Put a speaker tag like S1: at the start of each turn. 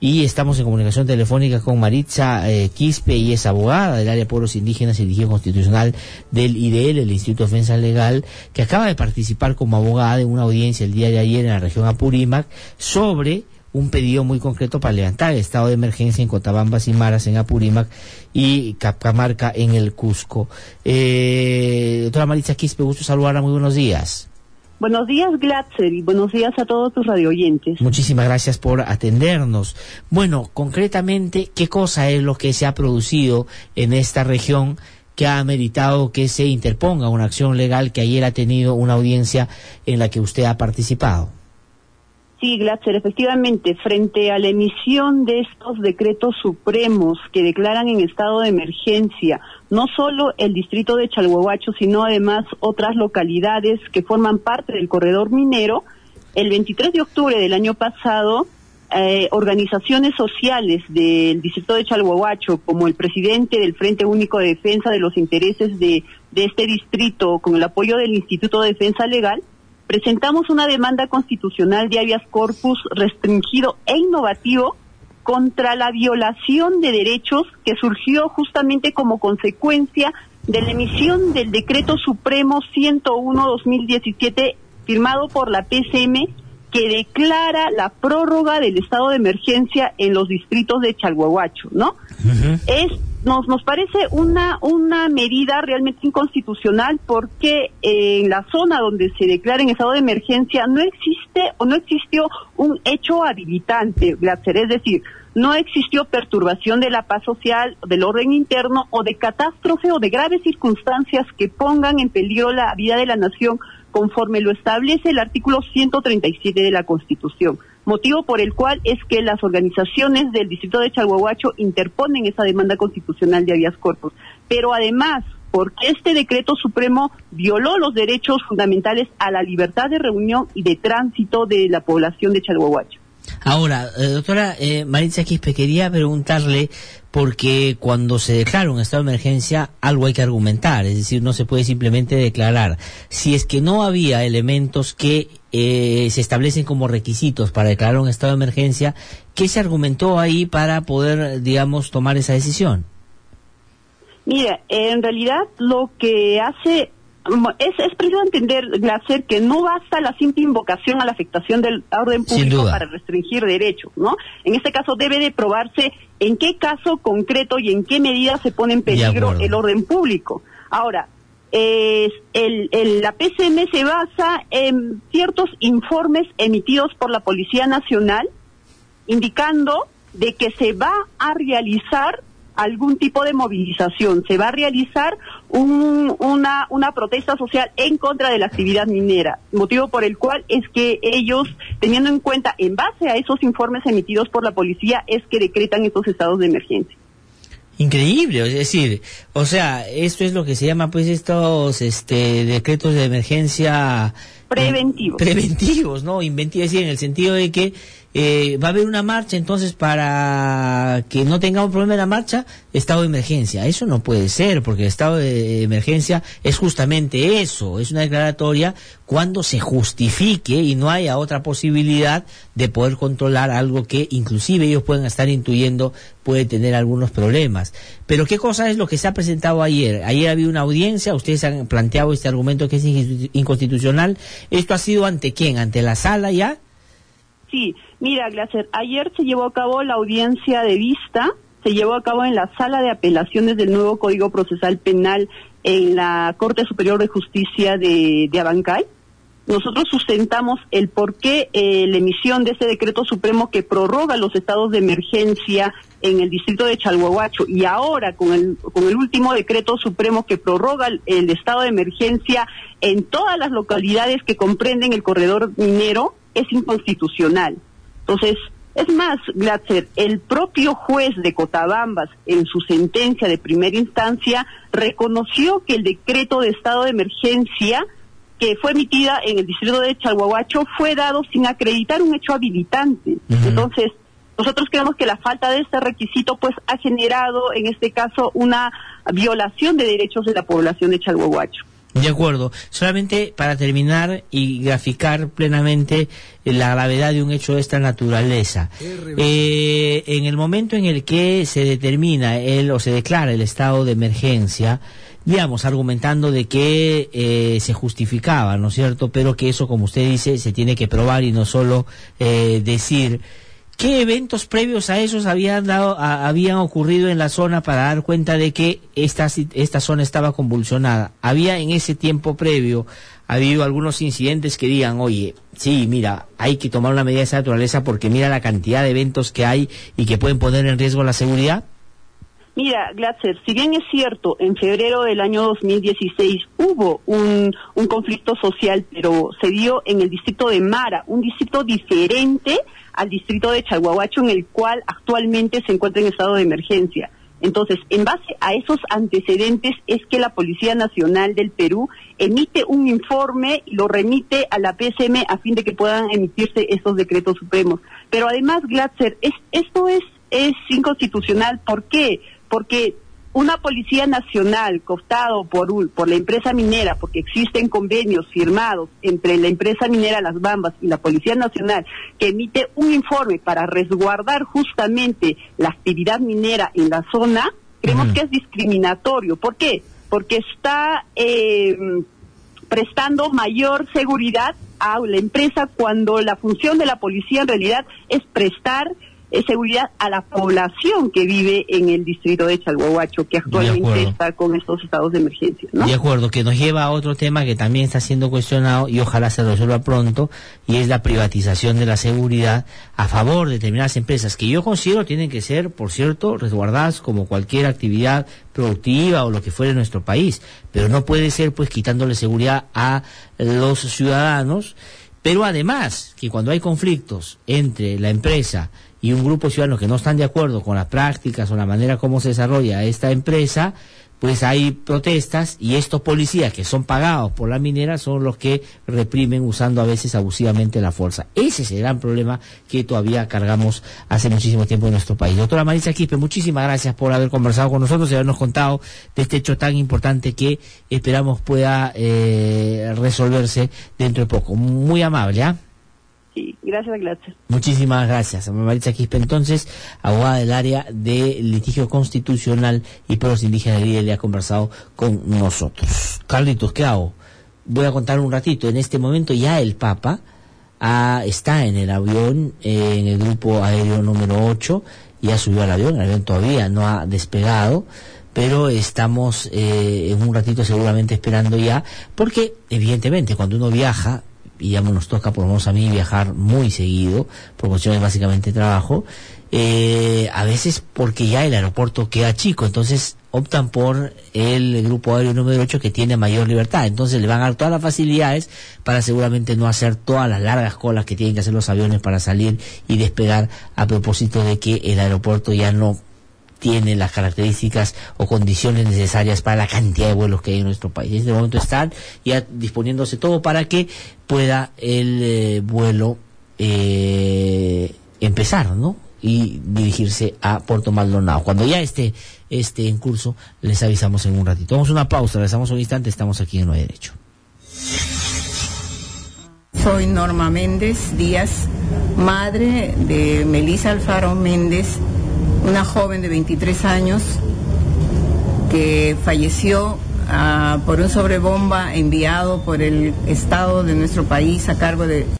S1: y estamos en comunicación telefónica con Maritza eh, Quispe, y es abogada del área de pueblos indígenas y dirigente constitucional del IDL, el Instituto de Defensa Legal, que acaba de participar como abogada en una audiencia el día de ayer en la región Apurímac sobre un pedido muy concreto para levantar el estado de emergencia en Cotabambas y Maras, en Apurímac y Capamarca, en el Cusco. Eh, doctora Maritza Quispe, gusto saludarla, muy buenos días.
S2: Buenos días, Glatzer, y buenos días a todos tus radioyentes.
S1: Muchísimas gracias por atendernos. Bueno, concretamente, ¿qué cosa es lo que se ha producido en esta región que ha meritado que se interponga una acción legal que ayer ha tenido una audiencia en la que usted ha participado?
S2: Sí, efectivamente, frente a la emisión de estos decretos supremos que declaran en estado de emergencia no solo el distrito de Chalhuahuacho, sino además otras localidades que forman parte del corredor minero, el 23 de octubre del año pasado, eh, organizaciones sociales del distrito de Chalhuahuacho, como el presidente del Frente Único de Defensa de los Intereses de, de este distrito, con el apoyo del Instituto de Defensa Legal, presentamos una demanda constitucional de habeas corpus restringido e innovativo contra la violación de derechos que surgió justamente como consecuencia de la emisión del decreto supremo 101-2017 firmado por la PCM que declara la prórroga del estado de emergencia en los distritos de Chalhuahuacho, ¿no? Es nos, nos parece una, una medida realmente inconstitucional porque en la zona donde se declara en estado de emergencia no existe o no existió un hecho habilitante, es decir, no existió perturbación de la paz social, del orden interno o de catástrofe o de graves circunstancias que pongan en peligro la vida de la nación conforme lo establece el artículo 137 de la Constitución motivo por el cual es que las organizaciones del distrito de Chalhuahuacho interponen esa demanda constitucional de habeas corpus. Pero además, porque este decreto supremo violó los derechos fundamentales a la libertad de reunión y de tránsito de la población de Chalhuahuacho.
S1: Ahora, eh, doctora eh, Maritza Quispe, quería preguntarle, porque cuando se declara un estado de emergencia, algo hay que argumentar, es decir, no se puede simplemente declarar. Si es que no había elementos que eh, se establecen como requisitos para declarar un estado de emergencia, ¿qué se argumentó ahí para poder, digamos, tomar esa decisión?
S2: Mira, en realidad lo que hace es, es preciso entender, Glacer, que no basta la simple invocación a la afectación del orden público para restringir derechos, ¿no? En este caso debe de probarse en qué caso concreto y en qué medida se pone en peligro el orden público. Ahora, el, el, la PCM se basa en ciertos informes emitidos por la Policía Nacional indicando de que se va a realizar algún tipo de movilización, se va a realizar una, una protesta social en contra de la actividad minera, motivo por el cual es que ellos, teniendo en cuenta, en base a esos informes emitidos por la policía, es que decretan estos estados de emergencia.
S1: Increíble, es decir, o sea, esto es lo que se llama pues estos este decretos de emergencia
S2: preventivos.
S1: Preventivos, ¿no? Inventivos, es decir, en el sentido de que eh, va a haber una marcha, entonces para que no tengamos problema de la marcha, estado de emergencia. Eso no puede ser, porque el estado de emergencia es justamente eso, es una declaratoria cuando se justifique y no haya otra posibilidad de poder controlar algo que inclusive ellos pueden estar intuyendo puede tener algunos problemas. Pero ¿qué cosa es lo que se ha presentado ayer? Ayer había una audiencia, ustedes han planteado este argumento que es inconstitucional. ¿Esto ha sido ante quién? ¿Ante la sala ya?
S2: Sí, mira, Glacer, ayer se llevó a cabo la audiencia de vista, se llevó a cabo en la sala de apelaciones del nuevo Código Procesal Penal en la Corte Superior de Justicia de, de Abancay. Nosotros sustentamos el por qué eh, la emisión de ese decreto supremo que prorroga los estados de emergencia en el distrito de Chalhuahuacho y ahora con el, con el último decreto supremo que prorroga el estado de emergencia en todas las localidades que comprenden el corredor minero, es inconstitucional. Entonces, es más, Glatzer, el propio juez de Cotabambas, en su sentencia de primera instancia, reconoció que el decreto de estado de emergencia que fue emitida en el distrito de Chalhuahuacho fue dado sin acreditar un hecho habilitante. Entonces, nosotros creemos que la falta de este requisito pues ha generado en este caso una violación de derechos de la población de Chalhuahuacho.
S1: De acuerdo. Solamente para terminar y graficar plenamente la gravedad de un hecho de esta naturaleza. Eh, en el momento en el que se determina el, o se declara el estado de emergencia, digamos, argumentando de que eh, se justificaba, ¿no es cierto? Pero que eso, como usted dice, se tiene que probar y no solo eh, decir ¿Qué eventos previos a esos habían, dado, habían ocurrido en la zona para dar cuenta de que esta, esta zona estaba convulsionada? ¿Había en ese tiempo previo habido algunos incidentes que digan, oye, sí, mira, hay que tomar una medida de esa naturaleza porque mira la cantidad de eventos que hay y que pueden poner en riesgo la seguridad?
S2: Mira, Glatzer, si bien es cierto, en febrero del año 2016 hubo un, conflicto social, pero se dio en el distrito de Mara, un distrito diferente al distrito de Chalhuahuacho, en el cual actualmente se encuentra en estado de emergencia. Entonces, en base a esos antecedentes es que la Policía Nacional del Perú emite un informe y lo remite a la PSM a fin de que puedan emitirse estos decretos supremos. Pero además, Glatzer, es, esto es, es inconstitucional. ¿Por qué? Porque una policía nacional costado por, por la empresa minera, porque existen convenios firmados entre la empresa minera Las Bambas y la Policía Nacional, que emite un informe para resguardar justamente la actividad minera en la zona, creemos que es discriminatorio. ¿Por qué? Porque está eh, prestando mayor seguridad a la empresa cuando la función de la policía en realidad es prestar seguridad a la población que vive en el distrito de Chalhuahuacho, que actualmente está con estos estados de emergencia.
S1: De acuerdo, que nos lleva a otro tema que también está siendo cuestionado y ojalá se resuelva pronto, y es la privatización de la seguridad a favor de determinadas empresas, que yo considero tienen que ser, por cierto, resguardadas como cualquier actividad productiva o lo que fuera en nuestro país, pero no puede ser pues quitándole seguridad a los ciudadanos, pero además que cuando hay conflictos entre la empresa y un grupo de ciudadanos que no están de acuerdo con las prácticas o la manera como se desarrolla esta empresa, pues hay protestas y estos policías que son pagados por la minera son los que reprimen usando a veces abusivamente la fuerza. Ese es el gran problema que todavía cargamos hace muchísimo tiempo en nuestro país. Doctora Marisa Quispe, muchísimas gracias por haber conversado con nosotros y habernos contado de este hecho tan importante que esperamos pueda eh, resolverse dentro de poco. Muy amable, ¿ah?
S2: Gracias, gracias.
S1: Muchísimas gracias. Maritza Quispe, entonces, abogada del área de litigio constitucional y pueblos indígenas de le ha conversado con nosotros. Carlitos, ¿qué hago? Voy a contar un ratito. En este momento ya el Papa ah, está en el avión, eh, en el grupo aéreo número 8, ya subió al avión, el avión todavía no ha despegado pero estamos eh, en un ratito seguramente esperando ya, porque evidentemente cuando uno viaja y ya nos toca, por lo menos a mí, viajar muy seguido, por cuestiones básicamente de trabajo, eh, a veces porque ya el aeropuerto queda chico, entonces optan por el grupo aéreo número 8 que tiene mayor libertad, entonces le van a dar todas las facilidades para seguramente no hacer todas las largas colas que tienen que hacer los aviones para salir y despegar a propósito de que el aeropuerto ya no tiene las características o condiciones necesarias para la cantidad de vuelos que hay en nuestro país. En este momento están ya disponiéndose todo para que pueda el eh, vuelo eh, empezar, ¿no? Y dirigirse a Puerto Maldonado. Cuando ya esté, esté en curso, les avisamos en un ratito. Vamos una pausa, regresamos un instante, estamos aquí en Nuevo Derecho.
S3: Soy Norma Méndez Díaz, madre de Melisa Alfaro Méndez, una joven de 23 años que falleció uh, por un sobrebomba enviado por el Estado de nuestro país a cargo de